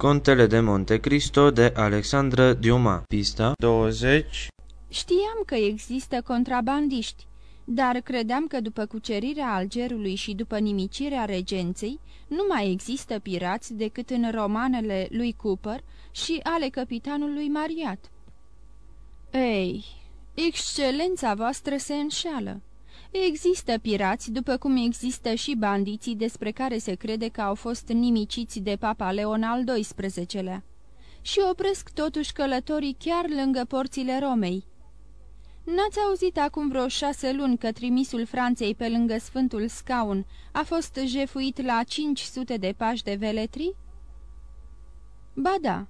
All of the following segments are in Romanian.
Contele de Monte Cristo de Alexandra Diuma Pista 20 Știam că există contrabandiști, dar credeam că după cucerirea Algerului și după nimicirea regenței, nu mai există pirați decât în romanele lui Cooper și ale capitanului Mariat. Ei, excelența voastră se înșeală. Există pirați, după cum există și bandiții despre care se crede că au fost nimiciți de papa Leon al XII-lea. Și opresc totuși călătorii chiar lângă porțile Romei. N-ați auzit acum vreo șase luni că trimisul Franței pe lângă Sfântul Scaun a fost jefuit la 500 de pași de veletri? Ba da.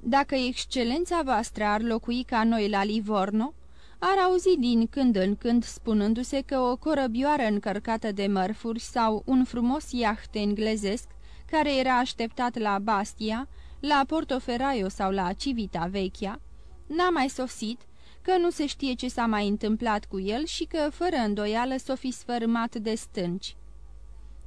Dacă excelența voastră ar locui ca noi la Livorno, ar auzi din când în când spunându-se că o corăbioară încărcată de mărfuri sau un frumos iaht englezesc care era așteptat la Bastia, la Portoferraio sau la Civita Vechia, n-a mai sosit, că nu se știe ce s-a mai întâmplat cu el și că, fără îndoială, s-o fi sfărâmat de stânci.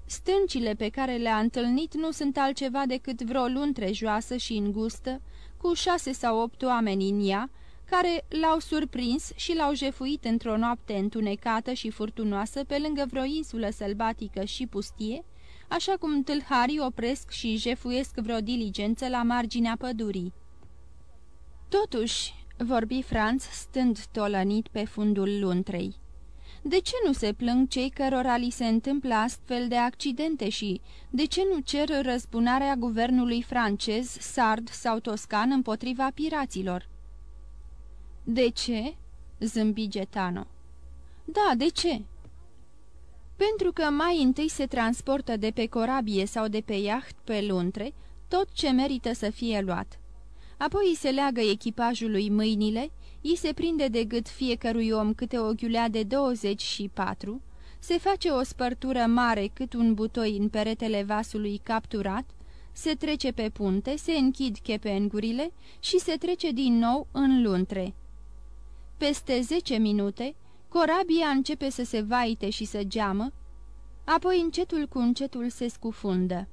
Stâncile pe care le-a întâlnit nu sunt altceva decât vreo luntre joasă și îngustă, cu șase sau opt oameni în ea, care l-au surprins și l-au jefuit într-o noapte întunecată și furtunoasă pe lângă vreo insulă sălbatică și pustie, așa cum tâlharii opresc și jefuiesc vreo diligență la marginea pădurii. Totuși, vorbi Franț stând tolănit pe fundul luntrei. De ce nu se plâng cei cărora li se întâmplă astfel de accidente și de ce nu cer răzbunarea guvernului francez, sard sau toscan împotriva piraților? De ce?" zâmbi Getano. Da, de ce?" Pentru că mai întâi se transportă de pe corabie sau de pe iaht pe luntre tot ce merită să fie luat. Apoi îi se leagă echipajului mâinile, îi se prinde de gât fiecărui om câte o ghiulea de 24, se face o spărtură mare cât un butoi în peretele vasului capturat, se trece pe punte, se închid chepengurile și se trece din nou în luntre. Peste zece minute, corabia începe să se vaite și să geamă, apoi încetul cu încetul se scufundă.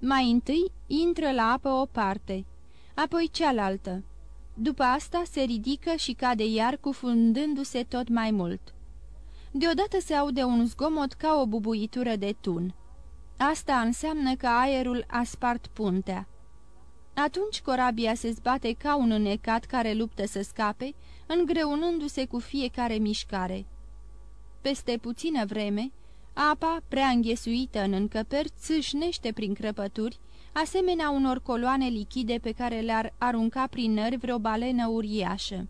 Mai întâi intră la apă o parte, apoi cealaltă. După asta se ridică și cade iar cufundându-se tot mai mult. Deodată se aude un zgomot ca o bubuitură de tun. Asta înseamnă că aerul a spart puntea. Atunci corabia se zbate ca un înecat care luptă să scape, îngreunându-se cu fiecare mișcare. Peste puțină vreme, apa, prea înghesuită în încăperi, țâșnește prin crăpături, asemenea unor coloane lichide pe care le-ar arunca prin nări vreo balenă uriașă.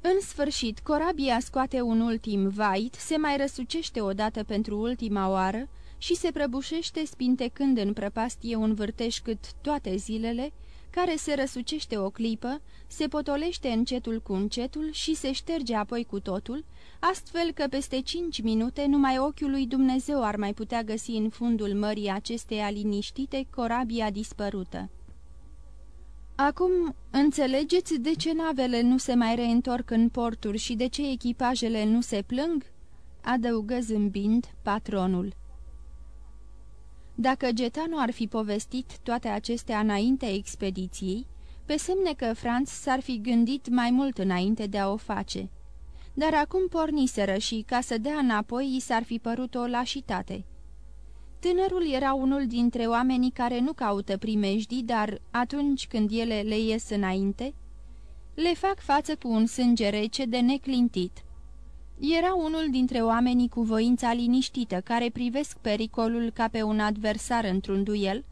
În sfârșit, corabia scoate un ultim vait, se mai răsucește odată pentru ultima oară și se prăbușește spintecând în prăpastie un vârteș cât toate zilele, care se răsucește o clipă, se potolește încetul cu încetul și se șterge apoi cu totul, astfel că peste cinci minute numai ochiul lui Dumnezeu ar mai putea găsi în fundul mării acesteia liniștite corabia dispărută. Acum înțelegeți de ce navele nu se mai reîntorc în porturi și de ce echipajele nu se plâng?" adăugă zâmbind patronul. Dacă Getano ar fi povestit toate acestea înaintea expediției, pe semne că Franț s-ar fi gândit mai mult înainte de a o face. Dar acum porniseră și, ca să dea înapoi, i s-ar fi părut o lașitate. Tânărul era unul dintre oamenii care nu caută primejdii, dar atunci când ele le ies înainte, le fac față cu un sânge rece de neclintit. Era unul dintre oamenii cu voința liniștită, care privesc pericolul ca pe un adversar într-un duel,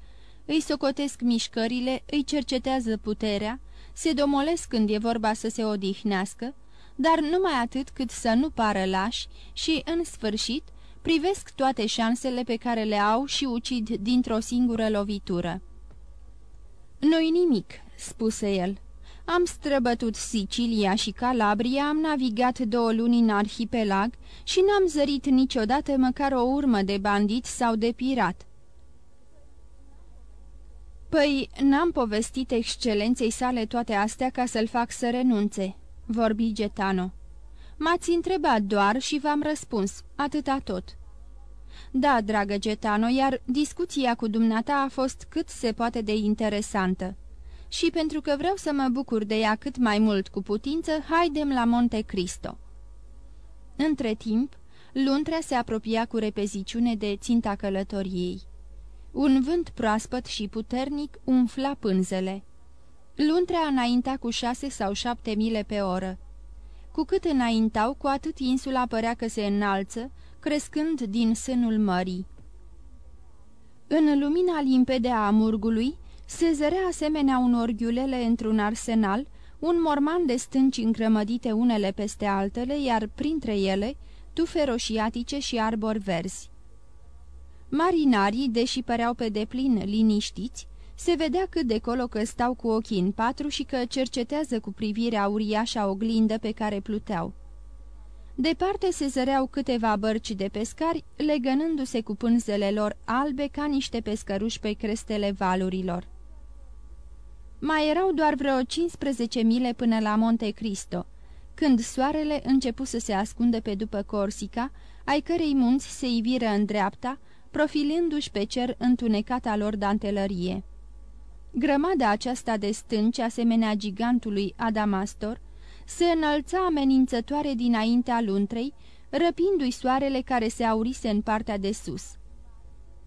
îi socotesc mișcările, îi cercetează puterea, se domolesc când e vorba să se odihnească, dar numai atât cât să nu pară lași și, în sfârșit, privesc toate șansele pe care le au și ucid dintr-o singură lovitură. Nu-i nimic," spuse el. Am străbătut Sicilia și Calabria, am navigat două luni în arhipelag și n-am zărit niciodată măcar o urmă de bandit sau de pirat. Păi, n-am povestit excelenței sale toate astea ca să-l fac să renunțe," vorbi Getano. M-ați întrebat doar și v-am răspuns, atâta tot." Da, dragă Getano, iar discuția cu dumneata a fost cât se poate de interesantă. Și pentru că vreau să mă bucur de ea cât mai mult cu putință, haidem la Monte Cristo. Între timp, luntrea se apropia cu repeziciune de ținta călătoriei. Un vânt proaspăt și puternic umfla pânzele. Luntrea înainta cu șase sau șapte mile pe oră. Cu cât înaintau, cu atât insula părea că se înalță, crescând din sânul mării. În lumina limpede a amurgului, se zărea asemenea unor ghiulele într-un arsenal, un morman de stânci îngrămădite unele peste altele, iar printre ele, tufe roșiatice și arbori verzi. Marinarii, deși păreau pe deplin liniștiți, se vedea cât de colo că stau cu ochii în patru și că cercetează cu privirea uriașa oglindă pe care pluteau. Departe se zăreau câteva bărci de pescari, legănându-se cu pânzele lor albe ca niște pescăruși pe crestele valurilor. Mai erau doar vreo 15 mile până la Monte Cristo, când soarele începu să se ascundă pe după Corsica, ai cărei munți se iviră în dreapta, profilându-și pe cer întunecata lor dantelărie. Grămada aceasta de stânci, asemenea gigantului Adamastor, se înălța amenințătoare dinaintea luntrei, răpindu-i soarele care se aurise în partea de sus.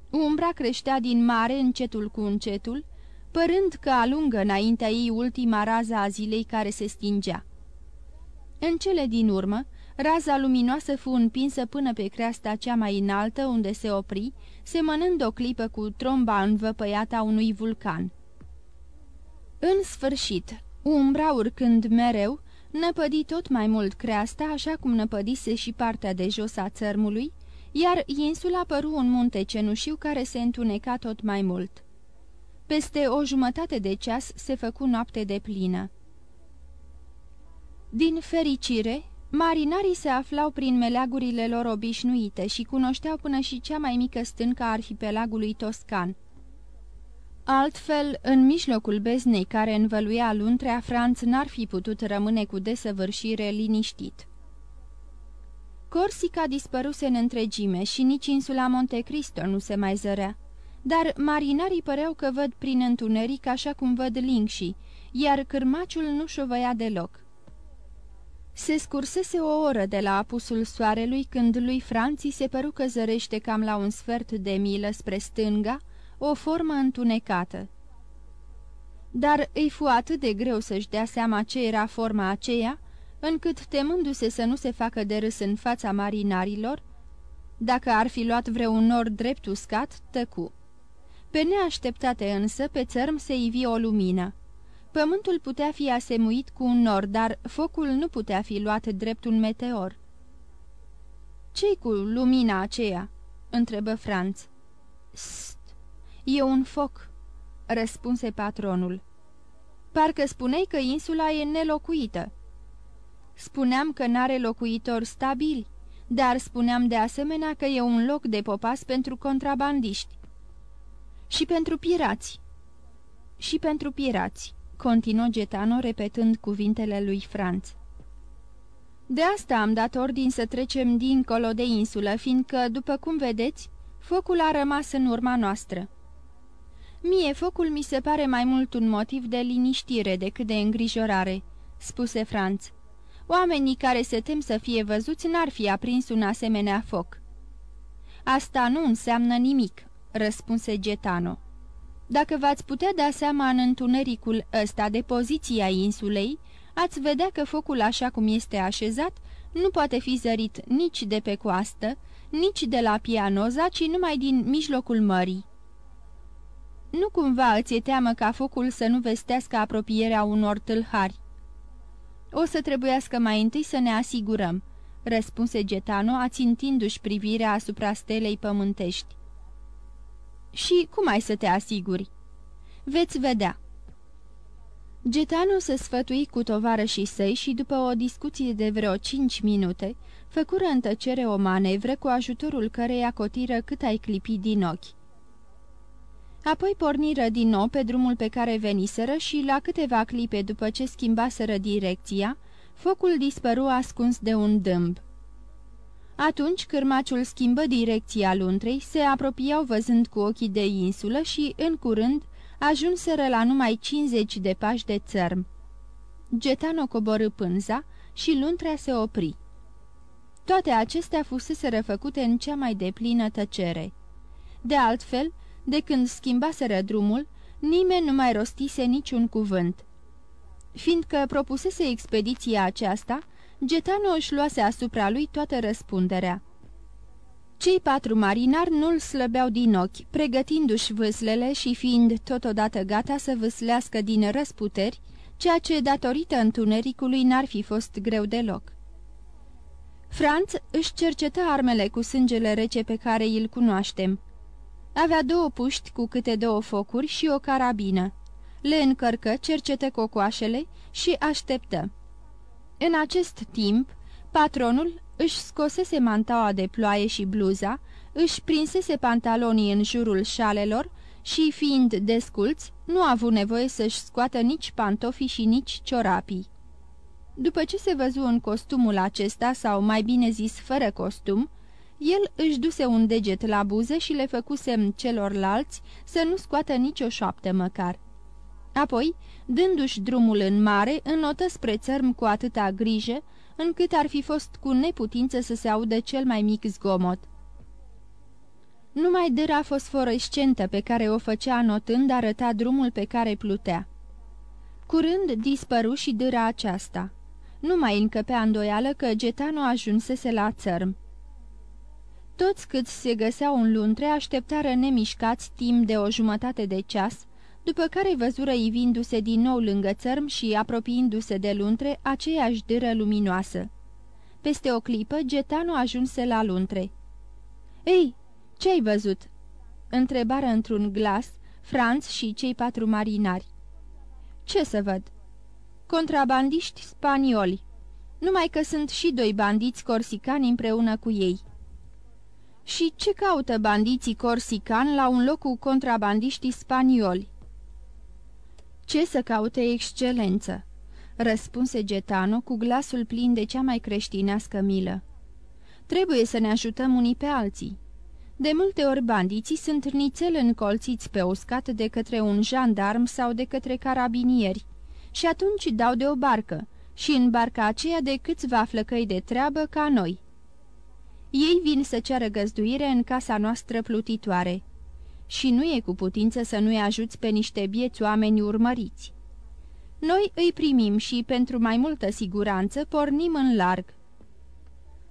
Umbra creștea din mare încetul cu încetul, părând că alungă înaintea ei ultima rază a zilei care se stingea. În cele din urmă, raza luminoasă fu împinsă până pe creasta cea mai înaltă, unde se opri, semănând o clipă cu tromba învăpăiată a unui vulcan. În sfârșit, umbra urcând mereu, năpădi tot mai mult creasta, așa cum năpădise și partea de jos a țărmului, iar insula păru un munte cenușiu care se întuneca tot mai mult. Peste o jumătate de ceas se făcu noapte de plină. Din fericire, marinarii se aflau prin meleagurile lor obișnuite și cunoșteau până și cea mai mică stâncă a arhipelagului Toscan. Altfel, în mijlocul beznei care învăluia luntrea, Franț n-ar fi putut rămâne cu desăvârșire liniștit. Corsica dispăruse în întregime și nici insula Monte Cristo nu se mai zărea, dar marinarii păreau că văd prin întuneric așa cum văd lingșii, iar cârmaciul nu șovăia deloc. Se scursese o oră de la apusul soarelui când lui Franții se păru că zărește cam la un sfert de milă spre stânga, o formă întunecată. Dar îi fu atât de greu să-și dea seama ce era forma aceea, încât, temându-se să nu se facă de râs în fața marinarilor, dacă ar fi luat vreun nor drept uscat, tăcu. Pe neașteptate însă, pe țărm se ivi o lumină. Pământul putea fi asemuit cu un nor, dar focul nu putea fi luat drept un meteor. Ce-i cu lumina aceea?" întrebă Franț. E un foc," răspunse patronul. Parcă spuneai că insula e nelocuită." Spuneam că n-are locuitori stabili, dar spuneam de asemenea că e un loc de popas pentru contrabandiști." Și pentru pirați." Și pentru pirați," continuă Getano repetând cuvintele lui Franț. De asta am dat ordin să trecem dincolo de insulă, fiindcă, după cum vedeți, focul a rămas în urma noastră. Mie focul mi se pare mai mult un motiv de liniștire decât de îngrijorare," spuse Franț. Oamenii care se tem să fie văzuți n-ar fi aprins un asemenea foc." Asta nu înseamnă nimic," răspunse Getano. Dacă v-ați putea da seama în întunericul ăsta de poziția insulei, ați vedea că focul așa cum este așezat nu poate fi zărit nici de pe coastă, nici de la Pianoza, ci numai din mijlocul mării. Nu cumva îți e teamă ca focul să nu vestească apropierea unor tâlhari. O să trebuiască mai întâi să ne asigurăm, răspunse Getano, ațintindu-și privirea asupra stelei pământești. Și cum ai să te asiguri? Veți vedea. Getano se sfătui cu tovarășii săi și după o discuție de vreo cinci minute, făcură în tăcere o manevră cu ajutorul căreia cotiră cât ai clipi din ochi. Apoi porniră din nou pe drumul pe care veniseră și, la câteva clipe după ce schimbaseră direcția, focul dispăru ascuns de un dâmb. Atunci cârmaciul schimbă direcția luntrei, se apropiau văzând cu ochii de insulă și, în curând, ajunseră la numai 50 de pași de țărm. Getano coborâ pânza și luntrea se opri. Toate acestea fusese refăcute în cea mai deplină tăcere. De altfel, de când schimbaseră drumul, nimeni nu mai rostise niciun cuvânt. Fiindcă propusese expediția aceasta, Getano își luase asupra lui toată răspunderea. Cei patru marinari nu-l slăbeau din ochi, pregătindu-și vâslele și fiind totodată gata să vâslească din răsputeri, ceea ce, datorită întunericului, n-ar fi fost greu deloc. Franț își cercetă armele cu sângele rece pe care îl cunoaștem. Avea două puști cu câte două focuri și o carabină. Le încărcă, cercetă cocoașele și așteptă. În acest timp, patronul își scosese mantaua de ploaie și bluza, își prinsese pantalonii în jurul șalelor și, fiind desculți, nu a avut nevoie să-și scoată nici pantofii și nici ciorapii. După ce se văzu în costumul acesta, sau mai bine zis fără costum, el își duse un deget la buze și le făcu semn celorlalți să nu scoată nicio șoaptă măcar. Apoi, dându-și drumul în mare, înnotă spre țărm cu atâta grijă, încât ar fi fost cu neputință să se audă cel mai mic zgomot. Numai dâra fosforescentă pe care o făcea notând arăta drumul pe care plutea. Curând dispăru și dâra aceasta. Nu mai încăpea îndoială că Getano ajunsese la țărm. Toți câți se găseau în luntre așteptară nemișcați timp de o jumătate de ceas, după care văzură ivindu-se din nou lângă țărm și apropiindu-se de luntre aceeași dâră luminoasă. Peste o clipă, Getano ajunse la luntre. Ei, ce-ai văzut?" întrebară într-un glas Franț și cei patru marinari. Ce să văd?" Contrabandiști spanioli, numai că sunt și doi bandiți corsicani împreună cu ei." Și ce caută bandiții corsicani la un loc cu contrabandiștii spanioli?" Ce să caute excelență?" răspunse Getano cu glasul plin de cea mai creștinească milă. Trebuie să ne ajutăm unii pe alții. De multe ori bandiții sunt nițel încolțiți pe uscat de către un jandarm sau de către carabinieri și atunci dau de o barcă și în barca aceea de câțiva flăcăi de treabă ca noi. Ei vin să ceară găzduire în casa noastră plutitoare și nu e cu putință să nu-i ajuți pe niște bieți oameni urmăriți. Noi îi primim și, pentru mai multă siguranță, pornim în larg.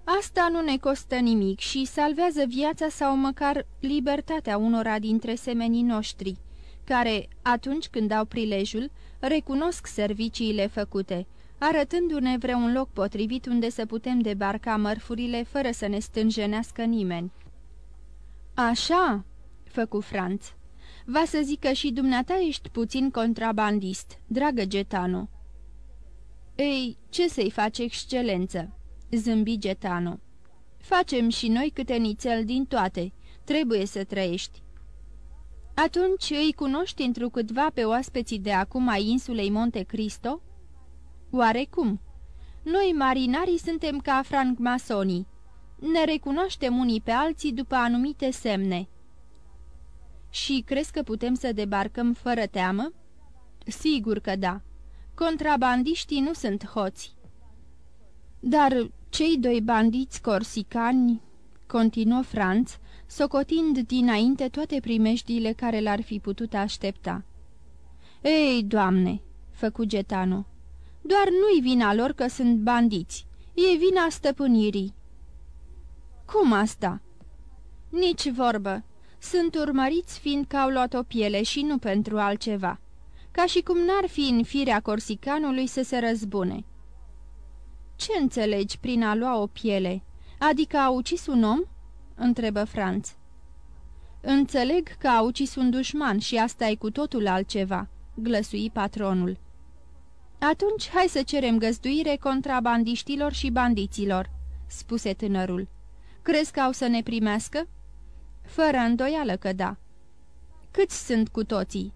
Asta nu ne costă nimic și salvează viața sau măcar libertatea unora dintre semenii noștri, care, atunci când au prilejul, recunosc serviciile făcute, arătându-ne vreun loc potrivit unde să putem debarca mărfurile fără să ne stânjenească nimeni. Așa, făcu Franț. Va să zică și dumneata ești puțin contrabandist, dragă Getano." Ei, ce să-i face excelență?" zâmbi Getano. Facem și noi câte nițel din toate. Trebuie să trăiești." Atunci îi cunoști întrucâtva pe oaspeții de acum a insulei Monte Cristo?" Oarecum. Noi, marinarii, suntem ca francmasonii. Ne recunoaștem unii pe alții după anumite semne." Și crezi că putem să debarcăm fără teamă?" Sigur că da. Contrabandiștii nu sunt hoți." Dar cei doi bandiți corsicani," continuă Franț, socotind dinainte toate primejdiile care l-ar fi putut aștepta. Ei, doamne!" făcu Getano. Doar nu-i vina lor că sunt bandiți, e vina stăpânirii." Cum asta?" Nici vorbă sunt urmăriți fiindcă au luat o piele și nu pentru altceva, ca și cum n-ar fi în firea corsicanului să se răzbune. Ce înțelegi prin a lua o piele? Adică a ucis un om?" întrebă Franț. Înțeleg că a ucis un dușman și asta e cu totul altceva," glăsui patronul. Atunci hai să cerem găzduire contrabandiștilor și bandiților," spuse tânărul. Crezi că au să ne primească?" Fără îndoială că da. Câți sunt cu toții?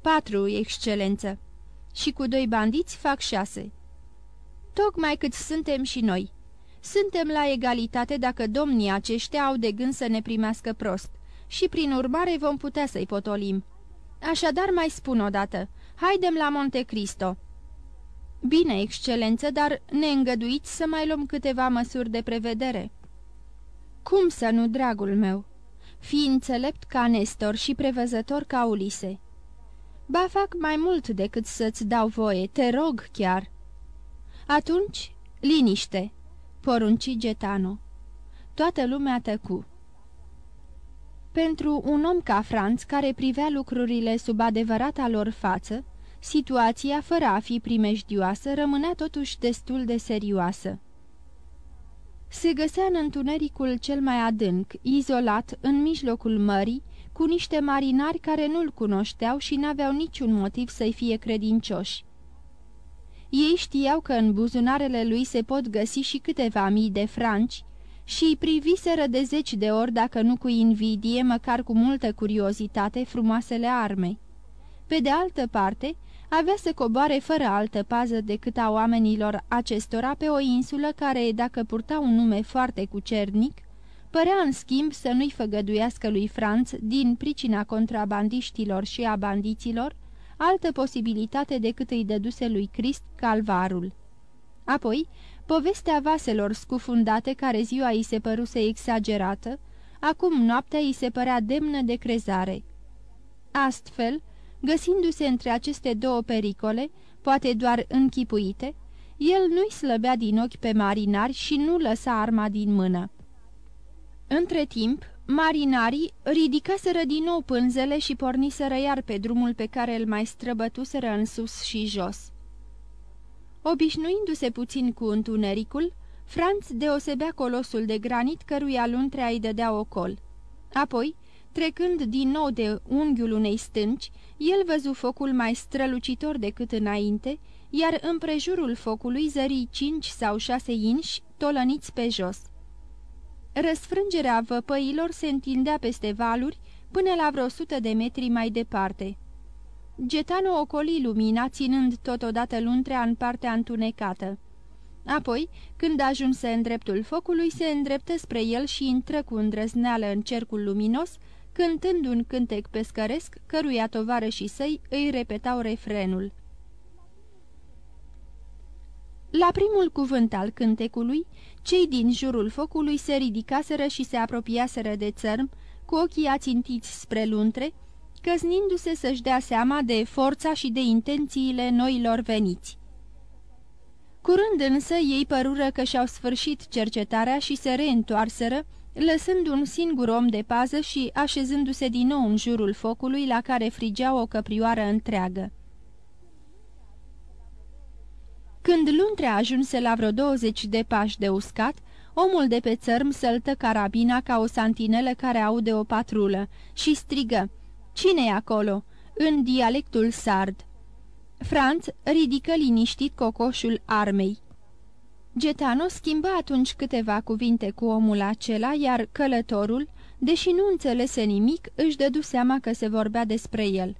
Patru, excelență. Și cu doi bandiți fac șase. Tocmai cât suntem și noi. Suntem la egalitate dacă domnii aceștia au de gând să ne primească prost și prin urmare vom putea să-i potolim. Așadar mai spun odată, haidem la Monte Cristo." Bine, excelență, dar ne îngăduiți să mai luăm câteva măsuri de prevedere." Cum să nu, dragul meu? Fii înțelept ca Nestor și prevăzător ca Ulise." Ba fac mai mult decât să-ți dau voie, te rog chiar." Atunci, liniște!" porunci Getano. Toată lumea tăcu. Pentru un om ca Franț, care privea lucrurile sub adevărata lor față, situația, fără a fi primejdioasă, rămânea totuși destul de serioasă. Se găsea în întunericul cel mai adânc, izolat, în mijlocul mării, cu niște marinari care nu-l cunoșteau și n-aveau niciun motiv să-i fie credincioși. Ei știau că în buzunarele lui se pot găsi și câteva mii de franci și îi priviseră de zeci de ori, dacă nu cu invidie, măcar cu multă curiozitate, frumoasele arme. Pe de altă parte, avea să coboare fără altă pază decât a oamenilor acestora pe o insulă care, dacă purta un nume foarte cucernic, părea în schimb să nu-i făgăduiască lui Franț, din pricina contrabandiștilor și a bandiților, altă posibilitate decât îi dăduse lui Crist calvarul. Apoi, povestea vaselor scufundate care ziua îi se păruse exagerată, acum noaptea îi se părea demnă de crezare. Astfel, găsindu-se între aceste două pericole, poate doar închipuite, el nu-i slăbea din ochi pe marinari și nu lăsa arma din mână. Între timp, marinarii ridicaseră din nou pânzele și porniseră iar pe drumul pe care îl mai străbătuseră în sus și jos. Obișnuindu-se puțin cu întunericul, Franț deosebea colosul de granit căruia luntrea îi dădea ocol. Apoi, trecând din nou de unghiul unei stânci, el văzu focul mai strălucitor decât înainte, iar împrejurul focului zări cinci sau șase inși tolăniți pe jos. Răsfrângerea văpăilor se întindea peste valuri până la vreo sută de metri mai departe. Getano ocoli lumina, ținând totodată luntrea în partea întunecată. Apoi, când ajunse în dreptul focului, se îndreptă spre el și intră cu îndrăzneală în cercul luminos, cântând un cântec pescăresc, căruia tovarășii săi îi repetau refrenul. La primul cuvânt al cântecului, cei din jurul focului se ridicaseră și se apropiaseră de țărm, cu ochii ațintiți spre luntre, căznindu-se să-și dea seama de forța și de intențiile noilor veniți. Curând însă ei părură că și-au sfârșit cercetarea și se reîntoarseră, lăsând un singur om de pază și așezându-se din nou în jurul focului la care frigea o căprioară întreagă. Când luntrea ajunse la vreo 20 de pași de uscat, omul de pe țărm săltă carabina ca o santinelă care aude o patrulă și strigă, Cine-i acolo?" în dialectul sard. Franț ridică liniștit cocoșul armei. Getano schimbă atunci câteva cuvinte cu omul acela, iar călătorul, deși nu înțelese nimic, își dădu seama că se vorbea despre el.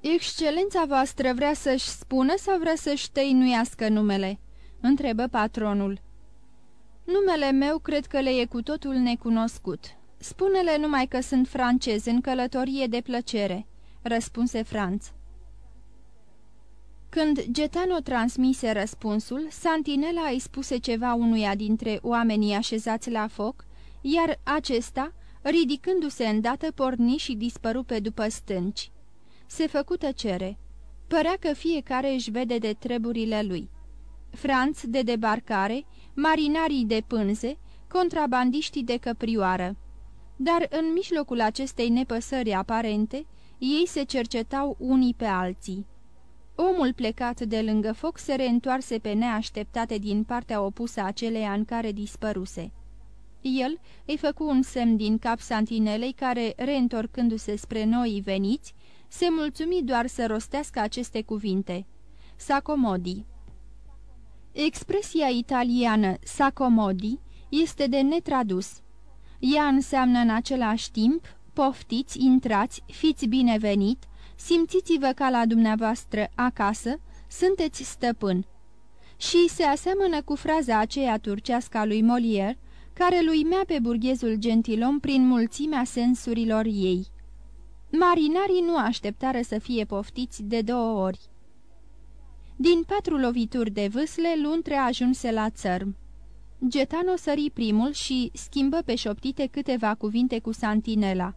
Excelența voastră vrea să-și spună sau vrea să-și tăinuiască numele?" întrebă patronul. Numele meu cred că le e cu totul necunoscut. Spune-le numai că sunt francez în călătorie de plăcere," răspunse Franț. Când Getano transmise răspunsul, Santinela îi spuse ceva unuia dintre oamenii așezați la foc, iar acesta, ridicându-se îndată, porni și dispăru pe după stânci. Se făcu tăcere. Părea că fiecare își vede de treburile lui. Franț de debarcare, marinarii de pânze, contrabandiștii de căprioară. Dar în mijlocul acestei nepăsări aparente, ei se cercetau unii pe alții. Omul plecat de lângă foc se reîntoarse pe neașteptate din partea opusă aceleia în care dispăruse. El îi făcu un semn din cap santinelei care, reîntorcându-se spre noi veniți, se mulțumi doar să rostească aceste cuvinte. Sacomodi Expresia italiană sacomodi este de netradus. Ea înseamnă în același timp, poftiți, intrați, fiți binevenit, simțiți-vă ca la dumneavoastră acasă, sunteți stăpân. și se aseamănă cu fraza aceea turcească a lui Molière, care lui mea pe burghezul gentilom prin mulțimea sensurilor ei. Marinarii nu așteptară să fie poftiți de două ori. Din patru lovituri de vâsle, Luntre ajunse la țărm. Getano sări primul și schimbă pe șoptite câteva cuvinte cu Santinela.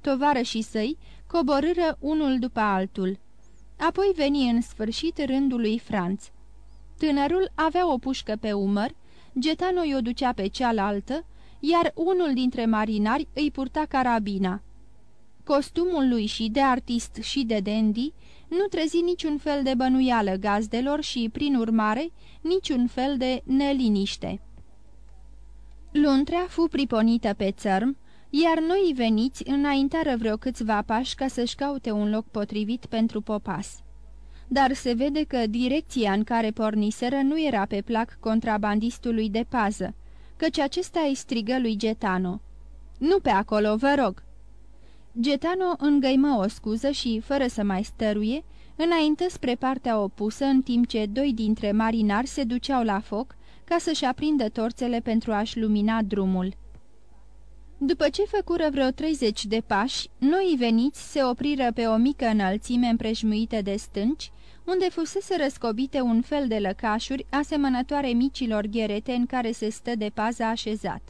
Tovarășii săi coborâră unul după altul. Apoi veni în sfârșit rândul lui Franț. Tânărul avea o pușcă pe umăr, Getano i-o ducea pe cealaltă, iar unul dintre marinari îi purta carabina. Costumul lui și de artist și de dandy nu trezi niciun fel de bănuială gazdelor și, prin urmare, niciun fel de neliniște. Luntrea fu priponită pe țărm, iar noi veniți înaintară vreo câțiva pași ca să-și caute un loc potrivit pentru popas. Dar se vede că direcția în care porniseră nu era pe plac contrabandistului de pază, căci acesta îi strigă lui Getano. Nu pe acolo, vă rog!" Getano îngăimă o scuză și, fără să mai stăruie, înainte spre partea opusă, în timp ce doi dintre marinari se duceau la foc ca să-și aprindă torțele pentru a-și lumina drumul. După ce făcură vreo 30 de pași, noi veniți se opriră pe o mică înălțime împrejmuită de stânci, unde fusese răscobite un fel de lăcașuri asemănătoare micilor gherete în care se stă de pază așezat.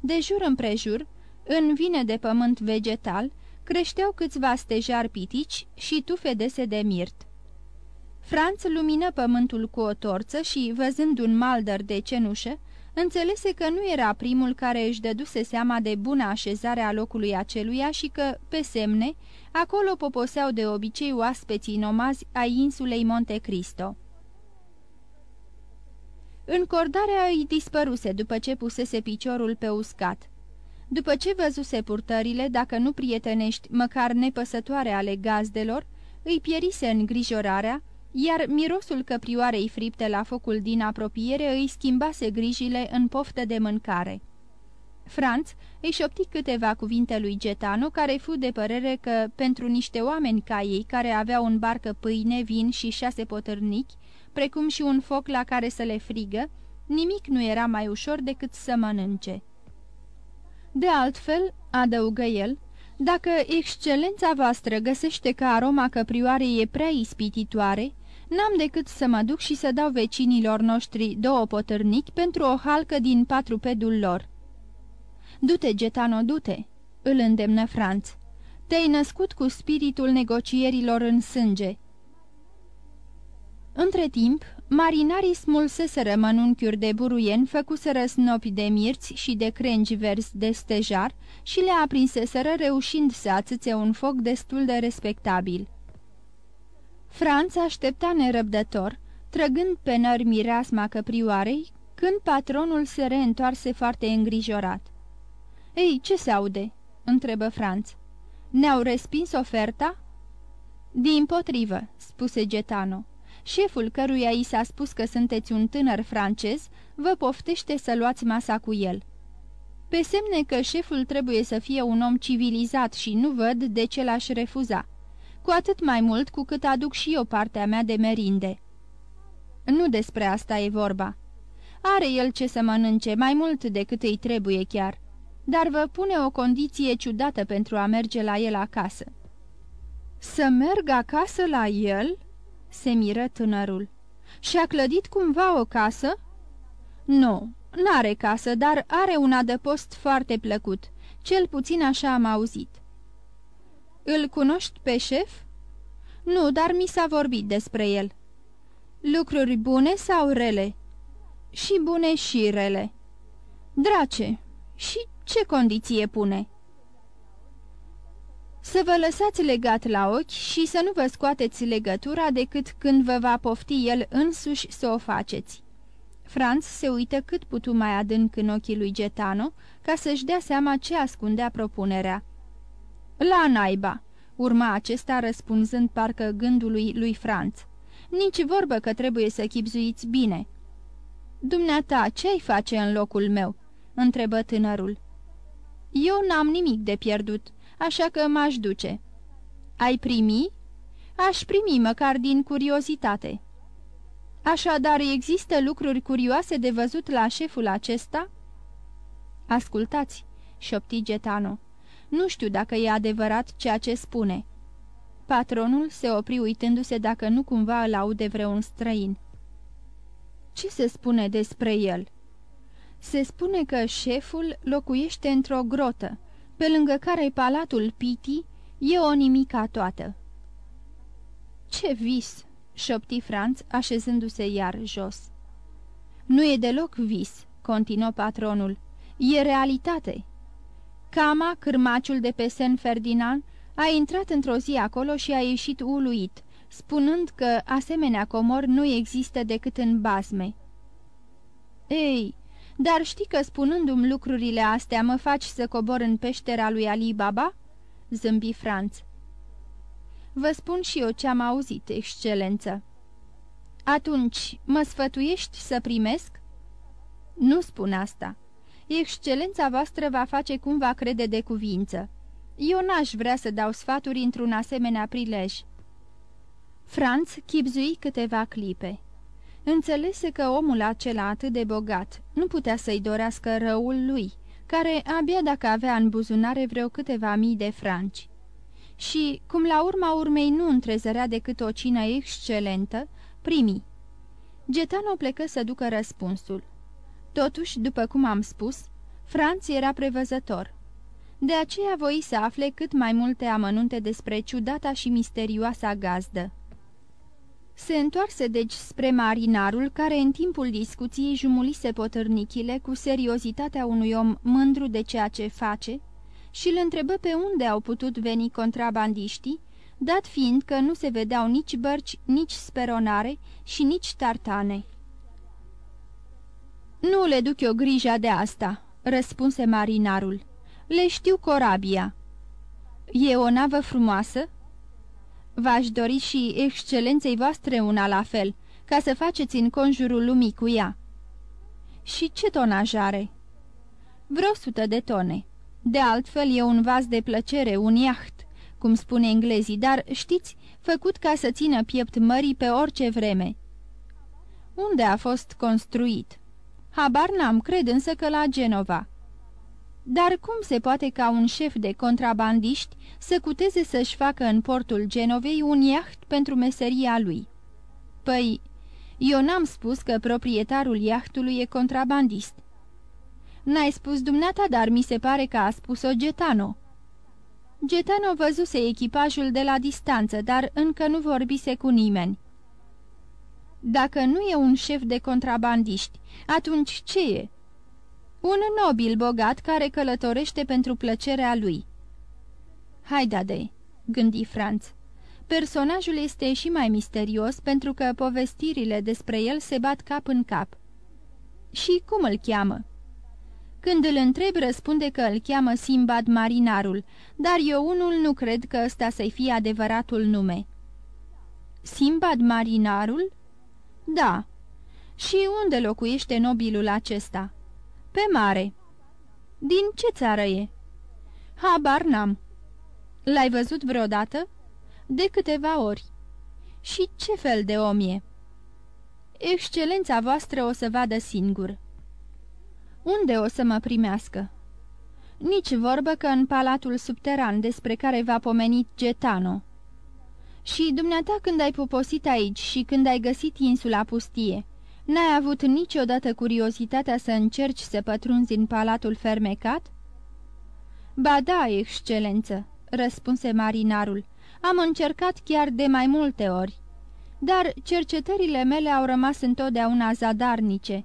De jur împrejur, în vine de pământ vegetal, creșteau câțiva stejar pitici și tufe dese de mirt. Franț lumină pământul cu o torță și, văzând un maldăr de cenușă, înțelese că nu era primul care își dăduse seama de bună așezare a locului aceluia și că, pe semne, acolo poposeau de obicei oaspeții nomazi ai insulei Monte Cristo. Încordarea îi dispăruse după ce pusese piciorul pe uscat. După ce văzuse purtările, dacă nu prietenești, măcar nepăsătoare ale gazdelor, îi pierise îngrijorarea, iar mirosul căprioarei fripte la focul din apropiere îi schimbase grijile în poftă de mâncare. Franț îi șopti câteva cuvinte lui Getano, care fu de părere că, pentru niște oameni ca ei, care aveau în barcă pâine, vin și șase potârnichi, precum și un foc la care să le frigă, nimic nu era mai ușor decât să mănânce. De altfel, adăugă el, dacă excelența voastră găsește că aroma căprioarei e prea ispititoare, n-am decât să mă duc și să dau vecinilor noștri două potârnichi pentru o halcă din patru pedul lor." Du-te, Getano, du-te!" îl îndemnă Franț. Te-ai născut cu spiritul negocierilor în sânge." Între timp, marinarii smulseseră mănunchiuri de buruien, făcuseră snopi de mirți și de crengi verzi de stejar și le aprinseseră reușind să ațâțe un foc destul de respectabil. Franța aștepta nerăbdător, trăgând pe nări mireasma căprioarei, când patronul se reîntoarse foarte îngrijorat. Ei, ce se aude?" întrebă Franț. Ne-au respins oferta?" Din potrivă," spuse Getano. Șeful căruia i s-a spus că sunteți un tânăr francez, vă poftește să luați masa cu el." Pe semne că șeful trebuie să fie un om civilizat și nu văd de ce l-aș refuza cu atât mai mult cu cât aduc și eu partea mea de merinde. Nu despre asta e vorba. Are el ce să mănânce, mai mult decât îi trebuie chiar, dar vă pune o condiție ciudată pentru a merge la el acasă. Să merg acasă la el?" se miră tânărul. Și-a clădit cumva o casă?" Nu, n-are casă, dar are un adăpost foarte plăcut, cel puțin așa am auzit." Îl cunoști pe șef?" Nu, dar mi s-a vorbit despre el." Lucruri bune sau rele?" Și bune și rele." Drace, și ce condiție pune?" Să vă lăsați legat la ochi și să nu vă scoateți legătura decât când vă va pofti el însuși să o faceți." Franț se uită cât putu mai adânc în ochii lui Getano ca să-și dea seama ce ascundea propunerea. La naiba!" urma acesta răspunzând parcă gândului lui Franț. Nici vorbă că trebuie să chipzuiți bine." Dumneata, ce-ai face în locul meu?" întrebă tânărul. Eu n-am nimic de pierdut, așa că m-aș duce." Ai primi?" Aș primi măcar din curiozitate." Așadar, există lucruri curioase de văzut la șeful acesta?" Ascultați," șopti Getano. Nu știu dacă e adevărat ceea ce spune." Patronul se opri uitându-se dacă nu cumva îl aude vreun străin. Ce se spune despre el?" Se spune că șeful locuiește într-o grotă, pe lângă care palatul Piti e o nimica toată." Ce vis!" șopti Franț, așezându-se iar jos. Nu e deloc vis," continuă patronul, e realitate." Cama, cârmaciul de pe Sen Ferdinand, a intrat într-o zi acolo și a ieșit uluit, spunând că asemenea comor nu există decât în basme. Ei, dar știi că spunându-mi lucrurile astea mă faci să cobor în peștera lui Ali Baba?" zâmbi Franț. Vă spun și eu ce am auzit, excelență." Atunci, mă sfătuiești să primesc?" Nu spun asta. Excelența voastră va face cum va crede de cuvință. Eu n-aș vrea să dau sfaturi într-un asemenea prilej." Franț chipzui câteva clipe. Înțelese că omul acela atât de bogat nu putea să-i dorească răul lui, care abia dacă avea în buzunare vreo câteva mii de franci. Și, cum la urma urmei nu întrezărea decât o cină excelentă, primi. Getano plecă să ducă răspunsul. Totuși, după cum am spus, Franț era prevăzător. De aceea voi să afle cât mai multe amănunte despre ciudata și misterioasa gazdă. Se întoarse deci spre marinarul care în timpul discuției jumulise potârnichile cu seriozitatea unui om mândru de ceea ce face și îl întrebă pe unde au putut veni contrabandiștii, dat fiind că nu se vedeau nici bărci, nici speronare și nici tartane. Nu le duc eu grija de asta," răspunse marinarul. Le știu corabia." E o navă frumoasă?" V-aș dori și excelenței voastre una la fel, ca să faceți în conjurul lumii cu ea." Și ce tonaj are?" Vreo sută de tone. De altfel e un vas de plăcere, un iaht, cum spune englezii, dar, știți, făcut ca să țină piept mării pe orice vreme." Unde a fost construit?" Habar n-am, cred însă că la Genova." Dar cum se poate ca un șef de contrabandiști să cuteze să-și facă în portul Genovei un iaht pentru meseria lui? Păi, eu n-am spus că proprietarul iahtului e contrabandist. N-ai spus dumneata, dar mi se pare că a spus-o Getano. Getano văzuse echipajul de la distanță, dar încă nu vorbise cu nimeni. Dacă nu e un șef de contrabandiști, atunci ce e? Un nobil bogat care călătorește pentru plăcerea lui. Haidade, gândi Franț. Personajul este și mai misterios pentru că povestirile despre el se bat cap în cap. Și cum îl cheamă? Când îl întreb, răspunde că îl cheamă Simbad Marinarul, dar eu unul nu cred că ăsta să-i fie adevăratul nume. Simbad Marinarul? Da. Și unde locuiește nobilul acesta? Pe mare. Din ce țară e? Habar n-am. L-ai văzut vreodată? De câteva ori. Și ce fel de om e? Excelența voastră o să vadă singur. Unde o să mă primească? Nici vorbă că în palatul subteran despre care v-a pomenit Getano. Și dumneata când ai poposit aici și când ai găsit insula pustie, N-ai avut niciodată curiozitatea să încerci să pătrunzi în palatul fermecat?" Ba da, excelență," răspunse marinarul, am încercat chiar de mai multe ori. Dar cercetările mele au rămas întotdeauna zadarnice.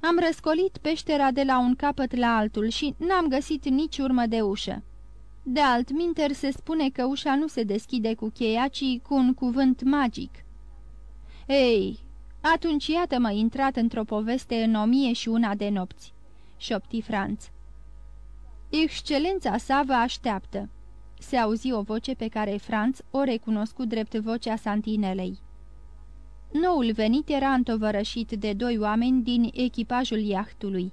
Am răscolit peștera de la un capăt la altul și n-am găsit nici urmă de ușă. De altminter se spune că ușa nu se deschide cu cheia, ci cu un cuvânt magic. Ei, atunci iată-mă intrat într-o poveste în o mie și una de nopți," șopti Franț. Excelența sa vă așteaptă." Se auzi o voce pe care Franț o recunoscu drept vocea santinelei. Noul venit era întovărășit de doi oameni din echipajul iahtului.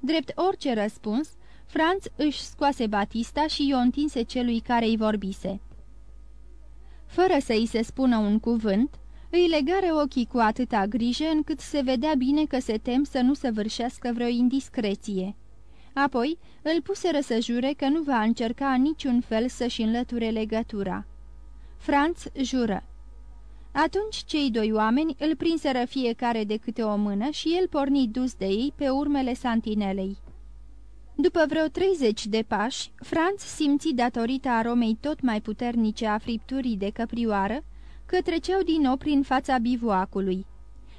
Drept orice răspuns, Franț își scoase Batista și i-o întinse celui care îi vorbise. Fără să îi se spună un cuvânt, Îi legare ochii cu atâta grijă încât se vedea bine că se tem să nu săvârșească vreo indiscreție. Apoi îl puseră să jure că nu va încerca în niciun fel să-și înlăture legătura. Franț jură. Atunci cei doi oameni îl prinseră fiecare de câte o mână și el porni dus de ei pe urmele santinelei. După vreo 30 de pași, Franț simți datorită aromei tot mai puternice a fripturii de căprioară că treceau din nou prin fața bivoacului.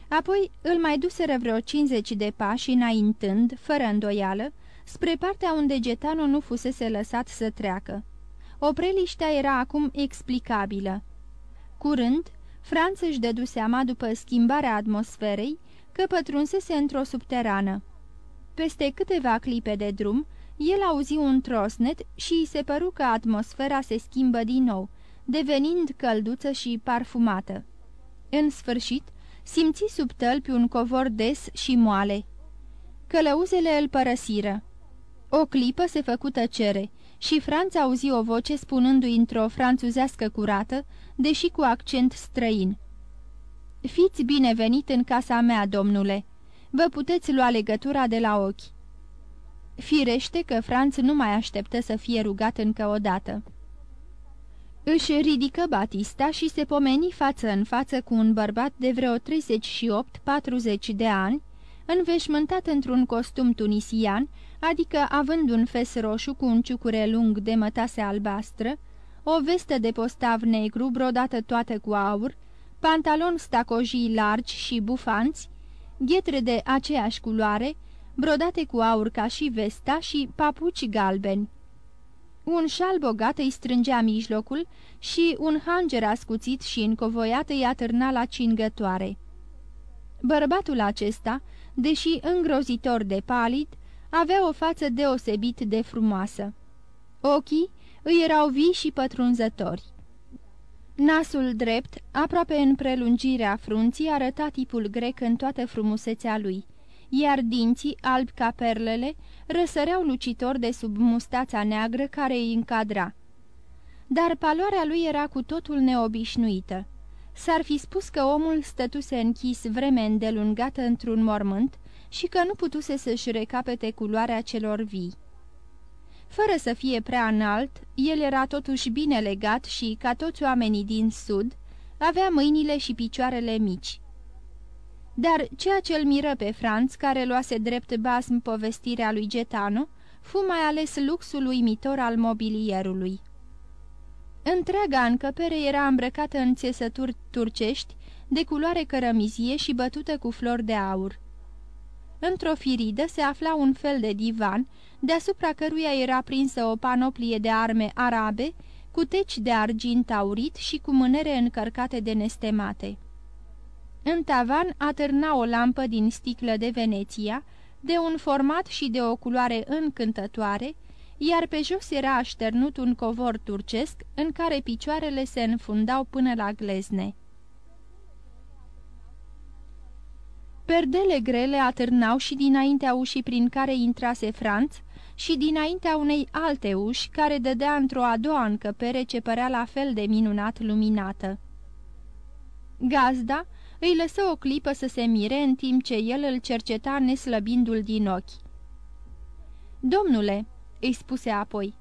Apoi îl mai duseră vreo 50 de pași înaintând, fără îndoială, spre partea unde getanul nu fusese lăsat să treacă. Opreliștea era acum explicabilă. Curând, Franț își dădu seama după schimbarea atmosferei că pătrunsese într-o subterană. Peste câteva clipe de drum, el auzi un trosnet și îi se păru că atmosfera se schimbă din nou, devenind călduță și parfumată. În sfârșit, simți sub tălpi un covor des și moale. Călăuzele îl părăsiră. O clipă se făcu tăcere și Franța auzi o voce spunându-i într-o franțuzească curată, deși cu accent străin. Fiți binevenit în casa mea, domnule. Vă puteți lua legătura de la ochi." Firește că Franț nu mai așteptă să fie rugat încă o dată. Își ridică Batista și se pomeni față în față cu un bărbat de vreo 38-40 de ani, înveșmântat într-un costum tunisian, adică având un fes roșu cu un ciucure lung de mătase albastră, o vestă de postav negru brodată toată cu aur, pantaloni stacojii largi și bufanți, ghetre de aceeași culoare, brodate cu aur ca și vesta și papuci galbeni. Un șal bogat îi strângea mijlocul și un hanger ascuțit și încovoiat îi atârna la cingătoare. Bărbatul acesta, deși îngrozitor de palid, avea o față deosebit de frumoasă. Ochii îi erau vii și pătrunzători. Nasul drept, aproape în prelungirea frunții, arăta tipul grec în toată frumusețea lui, iar dinții, albi ca perlele, răsăreau lucitor de sub mustața neagră care îi încadra. Dar paloarea lui era cu totul neobișnuită. S-ar fi spus că omul stătuse închis vreme îndelungată într-un mormânt și că nu putuse să-și recapete culoarea celor vii. Fără să fie prea înalt, el era totuși bine legat și, ca toți oamenii din sud, avea mâinile și picioarele mici. Dar ceea ce îl miră pe Franț, care luase drept basm povestirea lui Getano, fu mai ales luxul uimitor al mobilierului. Întreaga încăpere era îmbrăcată în țesături turcești, de culoare cărămizie și bătută cu flori de aur. Într-o firidă se afla un fel de divan, deasupra căruia era prinsă o panoplie de arme arabe, cu teci de argint aurit și cu mânere încărcate de nestemate. În tavan atârna o lampă din sticlă de Veneția, de un format și de o culoare încântătoare, iar pe jos era așternut un covor turcesc în care picioarele se înfundau până la glezne. Perdele grele atârnau și dinaintea ușii prin care intrase Franț și dinaintea unei alte uși care dădea într-o a doua încăpere ce părea la fel de minunat luminată. Gazda îi lăsă o clipă să se mire în timp ce el îl cerceta neslăbindu-l din ochi. Domnule," îi spuse apoi,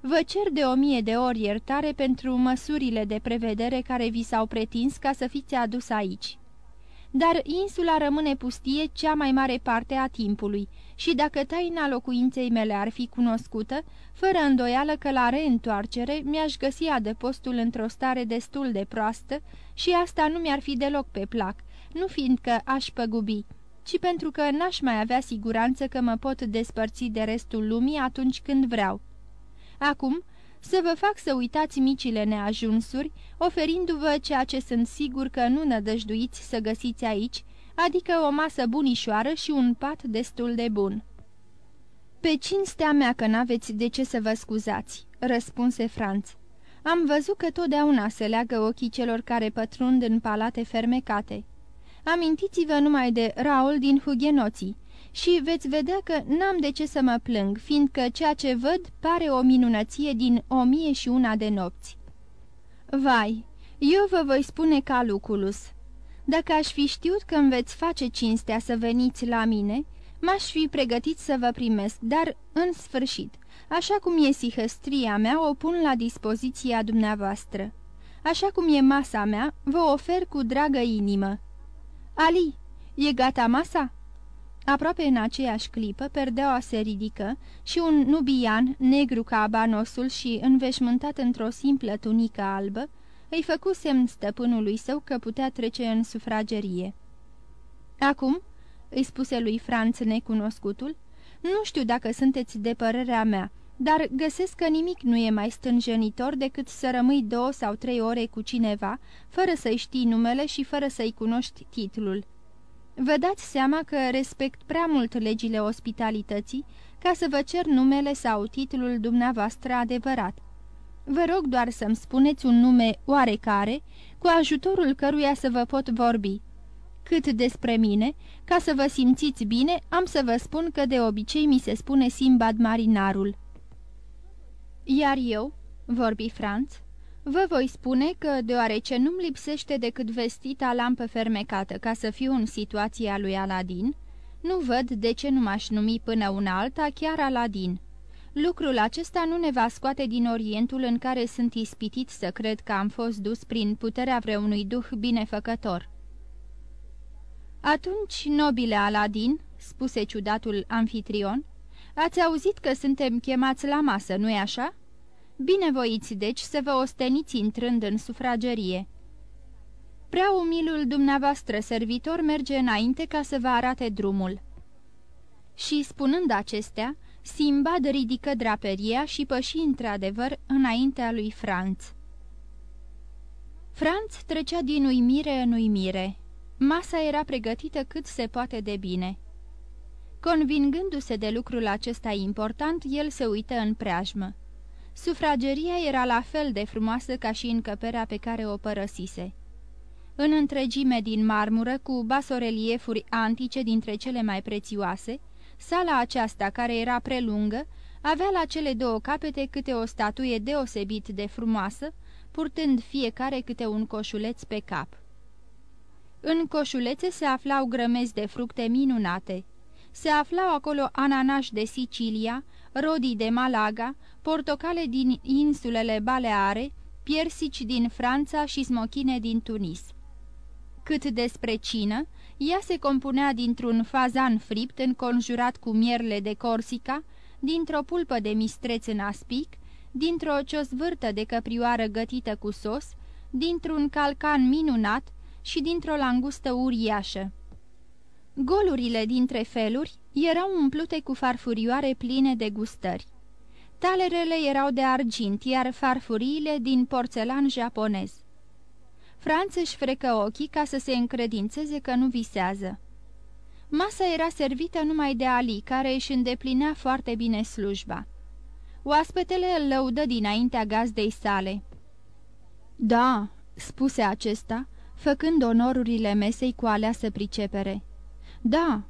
vă cer de o mie de ori iertare pentru măsurile de prevedere care vi s-au pretins ca să fiți adus aici dar insula rămâne pustie cea mai mare parte a timpului și dacă taina locuinței mele ar fi cunoscută, fără îndoială că la reîntoarcere mi-aș găsi adăpostul într-o stare destul de proastă și asta nu mi-ar fi deloc pe plac, nu fiindcă aș păgubi, ci pentru că n-aș mai avea siguranță că mă pot despărți de restul lumii atunci când vreau. Acum, să vă fac să uitați micile neajunsuri, oferindu-vă ceea ce sunt sigur că nu nădăjduiți să găsiți aici, adică o masă bunișoară și un pat destul de bun. Pe cinstea mea că n-aveți de ce să vă scuzați," răspunse Franț. Am văzut că totdeauna se leagă ochii celor care pătrund în palate fermecate. Amintiți-vă numai de Raul din Hugenoții, și veți vedea că n-am de ce să mă plâng, fiindcă ceea ce văd pare o minunăție din o mie și una de nopți. Vai, eu vă voi spune ca Luculus. Dacă aș fi știut că îmi veți face cinstea să veniți la mine, m-aș fi pregătit să vă primesc, dar, în sfârșit, așa cum e sihăstria mea, o pun la dispoziția dumneavoastră. Așa cum e masa mea, vă ofer cu dragă inimă. Ali, e gata masa?" Aproape în aceeași clipă, perdeaua se ridică și un nubian, negru ca abanosul și înveșmântat într-o simplă tunică albă, îi făcu semn stăpânului său că putea trece în sufragerie. Acum," îi spuse lui Franț necunoscutul, nu știu dacă sunteți de părerea mea, dar găsesc că nimic nu e mai stânjenitor decât să rămâi două sau trei ore cu cineva, fără să-i știi numele și fără să-i cunoști titlul. Vă dați seama că respect prea mult legile ospitalității ca să vă cer numele sau titlul dumneavoastră adevărat. Vă rog doar să-mi spuneți un nume oarecare, cu ajutorul căruia să vă pot vorbi. Cât despre mine, ca să vă simțiți bine, am să vă spun că de obicei mi se spune Simbad Marinarul. Iar eu, vorbi Franț, vă voi spune că, deoarece nu-mi lipsește decât vestita lampă fermecată ca să fiu în situația lui Aladin, nu văd de ce nu m-aș numi până una alta chiar Aladin. Lucrul acesta nu ne va scoate din Orientul în care sunt ispitit să cred că am fost dus prin puterea vreunui duh binefăcător. Atunci, nobile Aladin, spuse ciudatul anfitrion, ați auzit că suntem chemați la masă, nu-i așa?" Binevoiți, deci, să vă osteniți intrând în sufragerie. Prea umilul dumneavoastră servitor merge înainte ca să vă arate drumul." Și, spunând acestea, Simbad ridică draperia și păși într-adevăr înaintea lui Franț. Franț trecea din uimire în uimire. Masa era pregătită cât se poate de bine. Convingându-se de lucrul acesta important, el se uită în preajmă. Sufrageria era la fel de frumoasă ca și încăperea pe care o părăsise. În întregime din marmură, cu basoreliefuri antice dintre cele mai prețioase, sala aceasta, care era prelungă, avea la cele două capete câte o statuie deosebit de frumoasă, purtând fiecare câte un coșuleț pe cap. În coșulețe se aflau grămezi de fructe minunate. Se aflau acolo ananași de Sicilia, rodii de Malaga, portocale din insulele Baleare, piersici din Franța și smochine din Tunis. Cât despre cină, ea se compunea dintr-un fazan fript înconjurat cu mierle de Corsica, dintr-o pulpă de mistreț în aspic, dintr-o ciosvârtă de căprioară gătită cu sos, dintr-un calcan minunat și dintr-o langustă uriașă. Golurile dintre feluri erau umplute cu farfurioare pline de gustări. Talerele erau de argint, iar farfuriile din porțelan japonez. Franț își frecă ochii ca să se încredințeze că nu visează. Masa era servită numai de Ali, care își îndeplinea foarte bine slujba. Oaspetele îl lăudă dinaintea gazdei sale. Da," spuse acesta, făcând onorurile mesei cu aleasă pricepere. Da,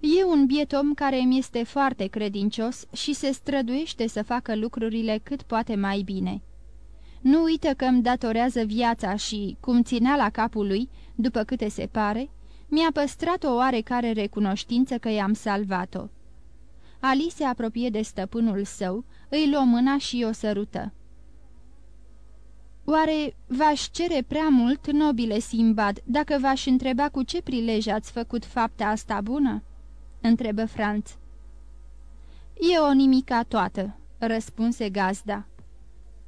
e un biet om care îmi este foarte credincios și se străduiește să facă lucrurile cât poate mai bine. Nu uită că îmi datorează viața și, cum ținea la capul lui, după câte se pare, mi-a păstrat o oarecare recunoștință că i-am salvat-o. Ali se apropie de stăpânul său, îi luă mâna și o sărută. Oare v-aș cere prea mult, nobile Simbad, dacă v-aș întreba cu ce prilej ați făcut fapta asta bună?" întrebă Franț. E o nimica toată," răspunse gazda.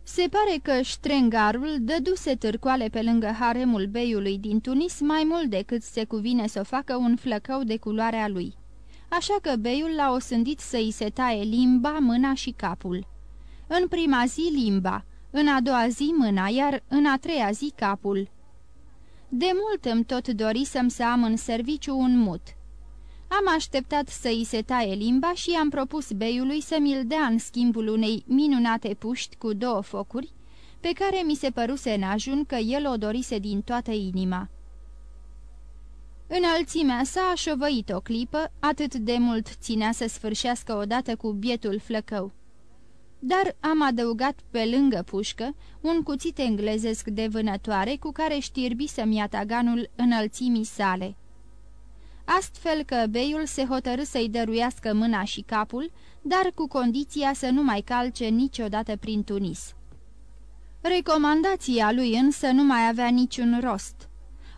Se pare că ștrengarul dăduse târcoale pe lângă haremul beiului din Tunis mai mult decât se cuvine să facă un flăcău de culoarea lui. Așa că beiul l-a osândit să-i se taie limba, mâna și capul. În prima zi limba, în a doua zi mâna, iar în a treia zi capul. De mult îmi tot dori să-mi să am în serviciu un mut. Am așteptat să-i se taie limba și am propus beiului să mi-l dea în schimbul unei minunate puști cu două focuri, pe care mi se păruse în ajun că el o dorise din toată inima. Înălțimea sa a șovăit o clipă, atât de mult ținea să sfârșească odată cu bietul flăcău. Dar am adăugat pe lângă pușcă un cuțit englezesc de vânătoare cu care știrbi să-mi taganul înălțimii sale. Astfel că beiul se hotărâ să-i dăruiască mâna și capul, dar cu condiția să nu mai calce niciodată prin Tunis. Recomandația lui însă nu mai avea niciun rost.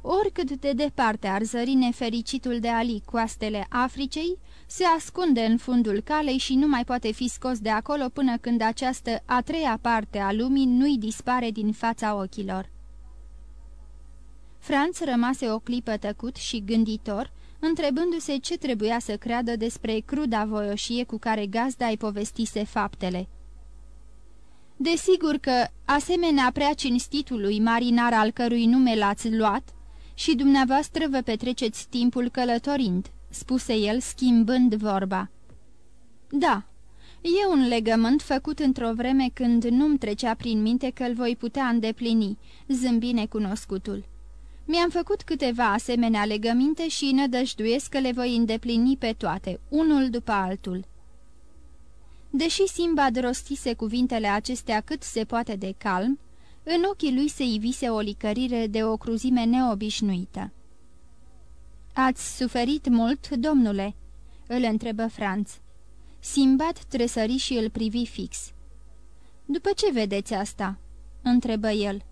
Oricât de departe ar zări nefericitul de Ali coastele Africei, se ascunde în fundul calei și nu mai poate fi scos de acolo până când această a treia parte a lumii nu-i dispare din fața ochilor. Franț rămase o clipă tăcut și gânditor, întrebându-se ce trebuia să creadă despre cruda voioșie cu care gazda îi povestise faptele. Desigur că, asemenea prea cinstitului marinar al cărui nume l-ați luat, și dumneavoastră vă petreceți timpul călătorind," spuse el schimbând vorba. Da, e un legământ făcut într-o vreme când nu-mi trecea prin minte că îl voi putea îndeplini," zâmbi necunoscutul. Mi-am făcut câteva asemenea legăminte și nădăjduiesc că le voi îndeplini pe toate, unul după altul. Deși Simbad rostise cuvintele acestea cât se poate de calm, în ochii lui se ivise o licărire de o cruzime neobișnuită. Ați suferit mult, domnule?" îl întrebă Franț. Simbad tresări și îl privi fix. După ce vedeți asta?" întrebă el.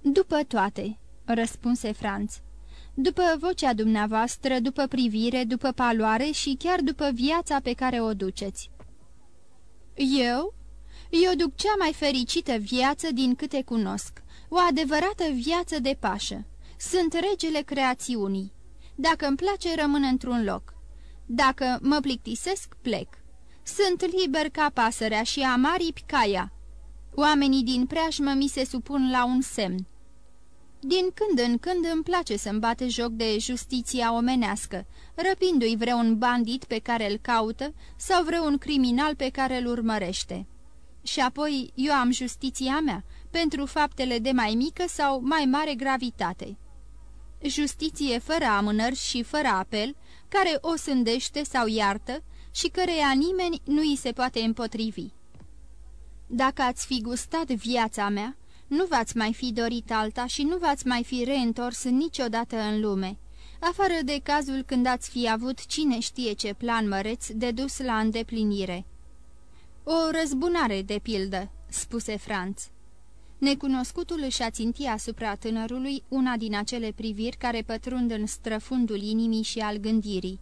După toate," răspunse Franț. După vocea dumneavoastră, după privire, după paloare și chiar după viața pe care o duceți." Eu?" Eu duc cea mai fericită viață din câte cunosc, o adevărată viață de pașă. Sunt regele creațiunii. Dacă îmi place, rămân într-un loc. Dacă mă plictisesc, plec. Sunt liber ca pasărea și am aripi ca ea. Oamenii din preajmă mi se supun la un semn. Din când în când îmi place să-mi bate joc de justiția omenească, răpindu-i vreun bandit pe care îl caută sau vreun criminal pe care îl urmărește. Și apoi eu am justiția mea, pentru faptele de mai mică sau mai mare gravitate. Justiție fără amânări și fără apel, care o sândește sau iartă și căreia nimeni nu îi se poate împotrivi. Dacă ați fi gustat viața mea, nu v-ați mai fi dorit alta și nu v-ați mai fi reîntors niciodată în lume, afară de cazul când ați fi avut cine știe ce plan măreț de dus la îndeplinire. O răzbunare, de pildă," spuse Franț. Necunoscutul își aținti asupra tânărului una din acele priviri care pătrund în străfundul inimii și al gândirii.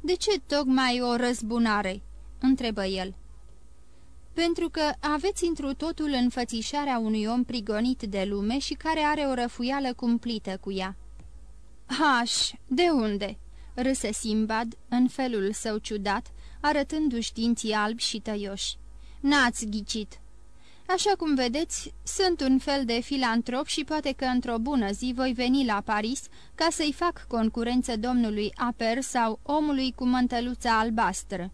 De ce tocmai o răzbunare?" întrebă el. Pentru că aveți întru totul înfățișarea unui om prigonit de lume și care are o răfuială cumplită cu ea." Haș, de unde?" râse Simbad în felul său ciudat, arătându-și dinții albi și tăioși. N-ați ghicit! Așa cum vedeți, sunt un fel de filantrop și poate că într-o bună zi voi veni la Paris ca să-i fac concurență domnului Aper sau omului cu mântăluța albastră.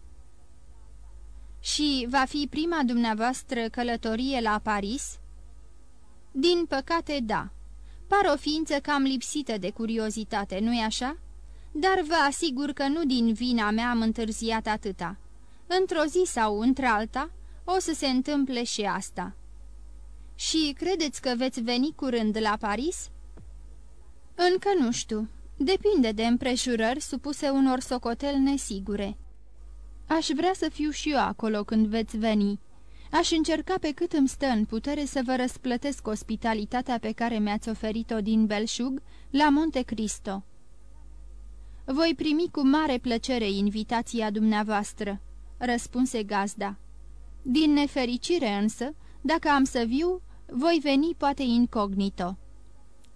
Și va fi prima dumneavoastră călătorie la Paris? Din păcate, da. Par o ființă cam lipsită de curiozitate, nu-i așa?" dar vă asigur că nu din vina mea am întârziat atâta. Într-o zi sau într-alta o să se întâmple și asta. Și credeți că veți veni curând la Paris? Încă nu știu. Depinde de împrejurări supuse unor socoteli nesigure. Aș vrea să fiu și eu acolo când veți veni. Aș încerca pe cât îmi stă în putere să vă răsplătesc ospitalitatea pe care mi-ați oferit-o din Belșug la Monte Cristo. Voi primi cu mare plăcere invitația dumneavoastră," răspunse gazda. Din nefericire însă, dacă am să viu, voi veni poate incognito."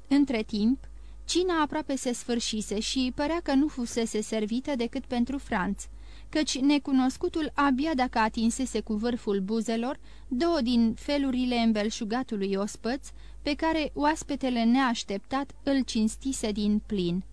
Între timp, cina aproape se sfârșise și părea că nu fusese servită decât pentru Franț, căci necunoscutul abia dacă atinsese cu vârful buzelor două din felurile îmbelșugatului ospăț pe care oaspetele neașteptat îl cinstise din plin.